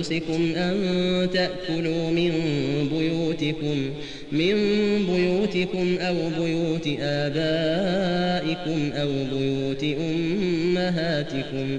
أنفسكم أن تأكلوا من بيوتكم من بيوتكم أو بيوت آبائكم أو بيوت أمهاتكم.